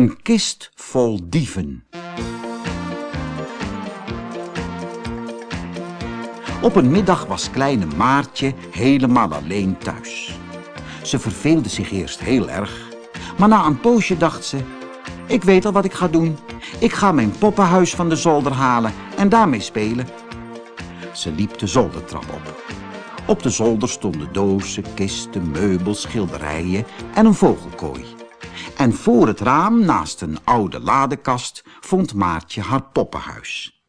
Een kist vol dieven. Op een middag was kleine Maartje helemaal alleen thuis. Ze verveelde zich eerst heel erg, maar na een poosje dacht ze... Ik weet al wat ik ga doen. Ik ga mijn poppenhuis van de zolder halen en daarmee spelen. Ze liep de zoldertrap op. Op de zolder stonden dozen, kisten, meubels, schilderijen en een vogelkooi. En voor het raam, naast een oude ladekast, vond Maartje haar poppenhuis.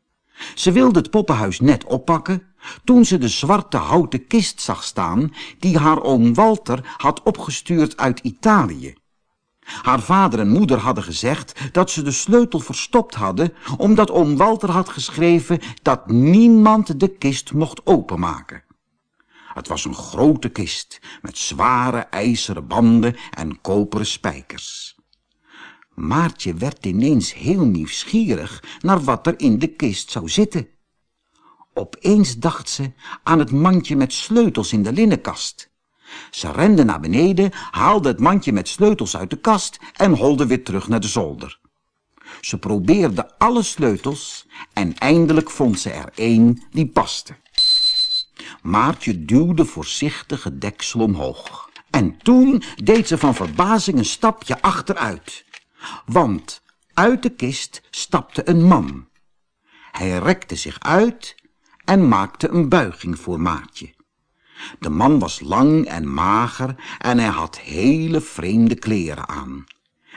Ze wilde het poppenhuis net oppakken, toen ze de zwarte houten kist zag staan die haar oom Walter had opgestuurd uit Italië. Haar vader en moeder hadden gezegd dat ze de sleutel verstopt hadden, omdat oom Walter had geschreven dat niemand de kist mocht openmaken. Het was een grote kist met zware ijzeren banden en koperen spijkers. Maartje werd ineens heel nieuwsgierig naar wat er in de kist zou zitten. Opeens dacht ze aan het mandje met sleutels in de linnenkast. Ze rende naar beneden, haalde het mandje met sleutels uit de kast en holde weer terug naar de zolder. Ze probeerde alle sleutels en eindelijk vond ze er één die paste. Maartje duwde voorzichtig het deksel omhoog. En toen deed ze van verbazing een stapje achteruit. Want uit de kist stapte een man. Hij rekte zich uit en maakte een buiging voor Maartje. De man was lang en mager en hij had hele vreemde kleren aan.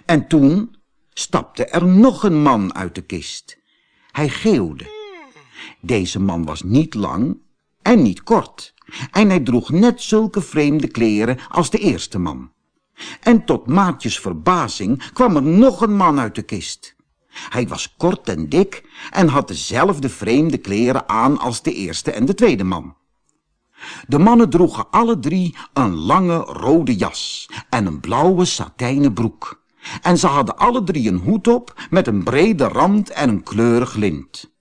En toen stapte er nog een man uit de kist. Hij geeuwde. Deze man was niet lang en niet kort. En hij droeg net zulke vreemde kleren als de eerste man. En tot Maatjes verbazing kwam er nog een man uit de kist. Hij was kort en dik en had dezelfde vreemde kleren aan als de eerste en de tweede man. De mannen droegen alle drie een lange rode jas en een blauwe satijnen broek. En ze hadden alle drie een hoed op met een brede rand en een kleurig lint.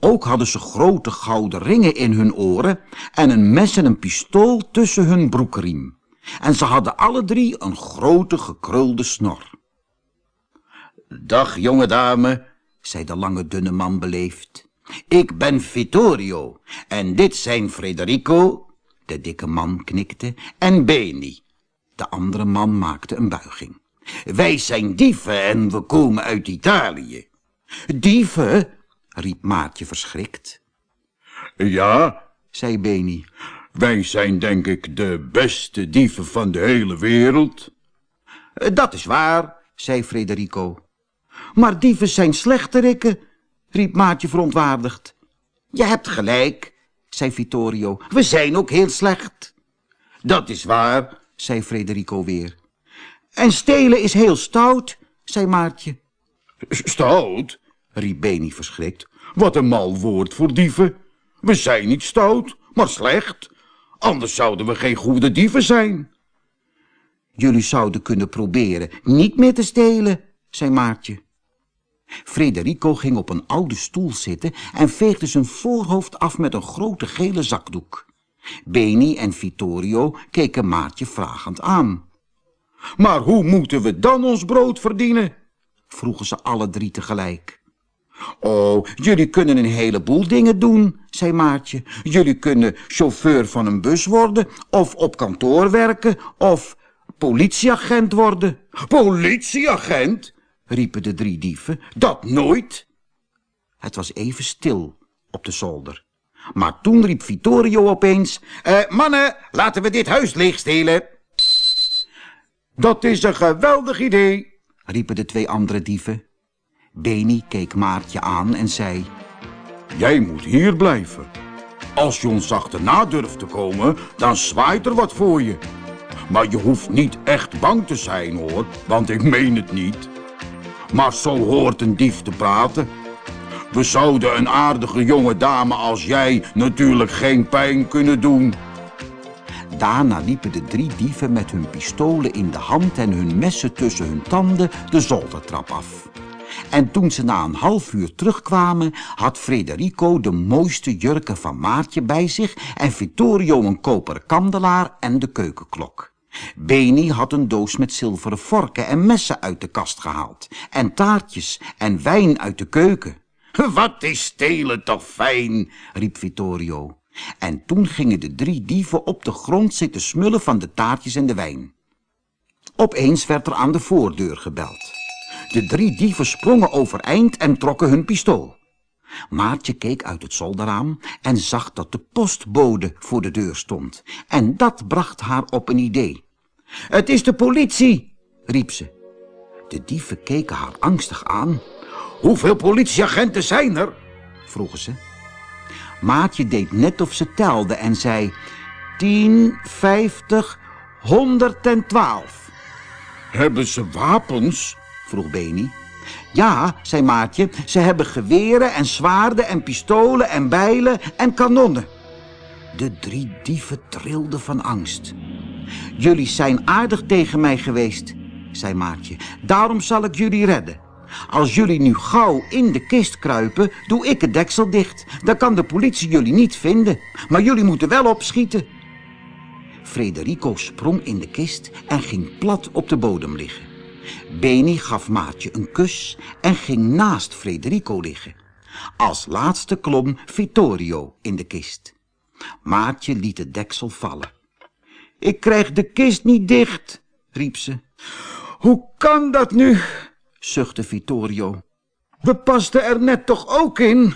Ook hadden ze grote gouden ringen in hun oren en een mes en een pistool tussen hun broekriem. En ze hadden alle drie een grote gekrulde snor. Dag, jonge dame, zei de lange dunne man beleefd. Ik ben Vittorio en dit zijn Frederico, de dikke man knikte, en Beni. De andere man maakte een buiging. Wij zijn dieven en we komen uit Italië. Dieven? Riep Maatje verschrikt. Ja, zei Beni. wij zijn denk ik de beste dieven van de hele wereld. Dat is waar, zei Frederico. Maar dieven zijn slechterikken, riep Maatje verontwaardigd. Je hebt gelijk, zei Vittorio. We zijn ook heel slecht. Dat is waar, zei Frederico weer. En stelen is heel stout, zei Maartje. Stout, riep Beni verschrikt. Wat een mal woord voor dieven. We zijn niet stout, maar slecht. Anders zouden we geen goede dieven zijn. Jullie zouden kunnen proberen niet meer te stelen, zei Maartje. Frederico ging op een oude stoel zitten en veegde zijn voorhoofd af met een grote gele zakdoek. Beni en Vittorio keken Maartje vragend aan. Maar hoe moeten we dan ons brood verdienen? vroegen ze alle drie tegelijk. Oh, jullie kunnen een heleboel dingen doen, zei Maartje. Jullie kunnen chauffeur van een bus worden, of op kantoor werken, of politieagent worden. Politieagent? riepen de drie dieven. Dat nooit. Het was even stil op de zolder. Maar toen riep Vittorio opeens... Eh, mannen, laten we dit huis leegstelen. Dat is een geweldig idee, riepen de twee andere dieven. Beni keek Maartje aan en zei... Jij moet hier blijven. Als je ons achterna durft te komen, dan zwaait er wat voor je. Maar je hoeft niet echt bang te zijn, hoor, want ik meen het niet. Maar zo hoort een dief te praten. We zouden een aardige jonge dame als jij natuurlijk geen pijn kunnen doen. Daarna liepen de drie dieven met hun pistolen in de hand en hun messen tussen hun tanden de zoldertrap af. En toen ze na een half uur terugkwamen, had Frederico de mooiste jurken van Maartje bij zich en Vittorio een koperen kandelaar en de keukenklok. Beni had een doos met zilveren vorken en messen uit de kast gehaald. En taartjes en wijn uit de keuken. Wat is stelen toch fijn, riep Vittorio. En toen gingen de drie dieven op de grond zitten smullen van de taartjes en de wijn. Opeens werd er aan de voordeur gebeld. De drie dieven sprongen overeind en trokken hun pistool. Maartje keek uit het zolderraam en zag dat de postbode voor de deur stond. En dat bracht haar op een idee. Het is de politie, riep ze. De dieven keken haar angstig aan. Hoeveel politieagenten zijn er? vroegen ze. Maatje deed net of ze telde en zei... Tien, vijftig, honderd en twaalf. Hebben ze wapens? Vroeg Beni. Ja, zei Maatje, ze hebben geweren en zwaarden en pistolen en bijlen en kanonnen. De drie dieven trilden van angst. Jullie zijn aardig tegen mij geweest, zei Maatje. Daarom zal ik jullie redden. Als jullie nu gauw in de kist kruipen, doe ik het deksel dicht. Dan kan de politie jullie niet vinden. Maar jullie moeten wel opschieten. Frederico sprong in de kist en ging plat op de bodem liggen. Beni gaf Maatje een kus en ging naast Frederico liggen. Als laatste klom Vittorio in de kist. Maatje liet het deksel vallen. Ik krijg de kist niet dicht, riep ze. Hoe kan dat nu? zuchtte Vittorio. We pasten er net toch ook in?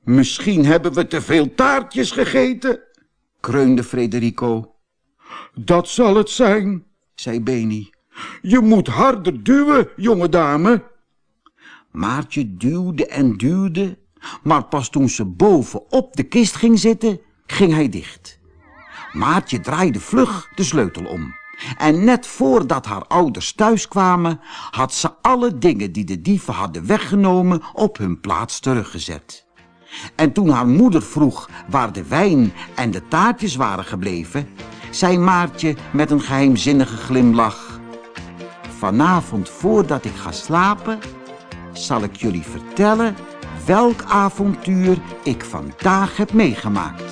Misschien hebben we te veel taartjes gegeten, kreunde Frederico. Dat zal het zijn, zei Beni. Je moet harder duwen, jonge dame. Maartje duwde en duwde, maar pas toen ze boven op de kist ging zitten, ging hij dicht. Maartje draaide vlug de sleutel om. En net voordat haar ouders thuis kwamen, had ze alle dingen die de dieven hadden weggenomen op hun plaats teruggezet. En toen haar moeder vroeg waar de wijn en de taartjes waren gebleven, zei Maartje met een geheimzinnige glimlach. Vanavond voordat ik ga slapen, zal ik jullie vertellen welk avontuur ik vandaag heb meegemaakt.